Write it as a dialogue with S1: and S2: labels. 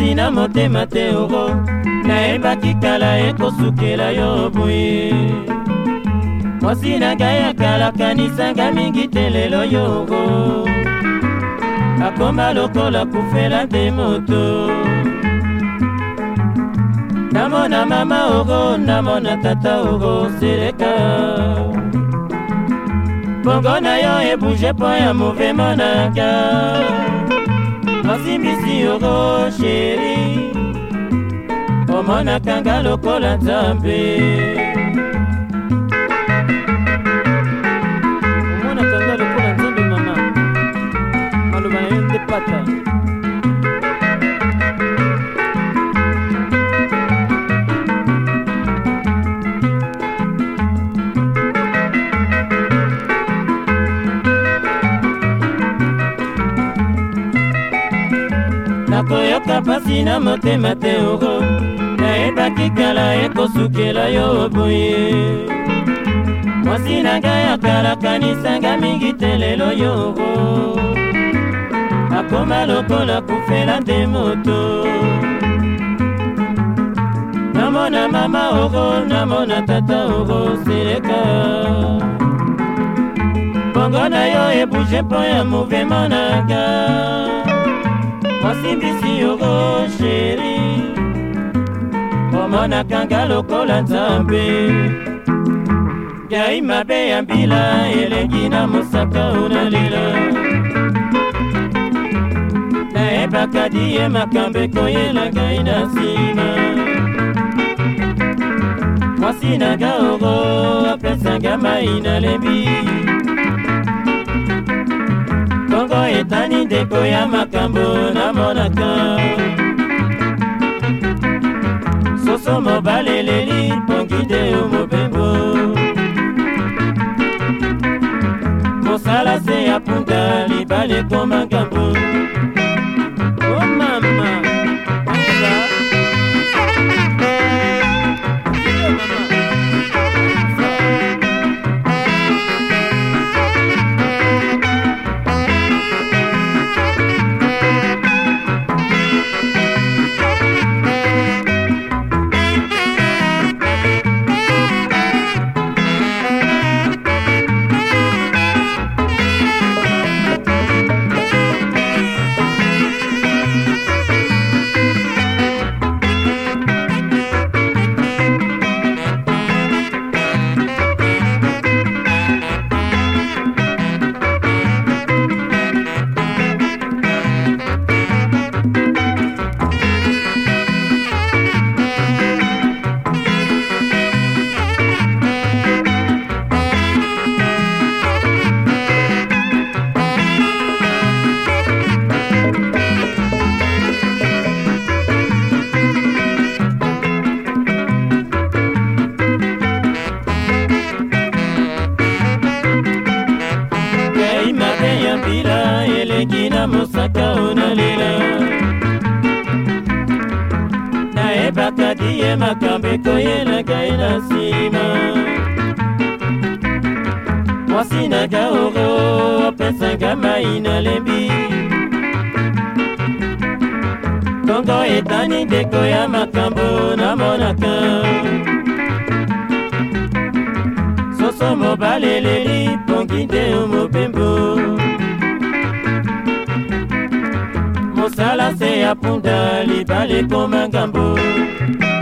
S1: kasi na motema te oro nayebaki kala ekosukela yo boye mwasi na ngai akalakanisanga mingi te lelo yo oro akoma lokola kufela te moto namona mama oro namona tata oro seleka bongo na yo ebouge mpo ya movema na ngai bisi yoko sheri omonakanga lokola nzambe kozanga mpasi na motema te oko nayebaki kala ekosukela yo boye mwasi na ngai akalakanisanga mingi te lelo yo oko akoma lokola kufela nde moto namona mama oko namona tata oko seleka bongo na yo ebuje mpo ya muvema na ngai osimbisi yoko oh, sheri omonaka nga lokola nzambe yai mabe ya mbila elengi na mosaka onalela nayebaka diye makambo ekoyela ngai na nsima mwasi na nga oro apesanga mai nalembi etani depo ya makambo namonaka soso mobali eleli pongideo mobembo mosala se ya punta libali ekomaka ya mosaka onalela nayebaka diye makambo ekoyelaka ye na nsima mwasi naga oro apesanga mai nalembi kongo etani ndeko ya makambo namonaka soso mobali eleli pongi nde omobembo kosala se ya punda libali koma ngambo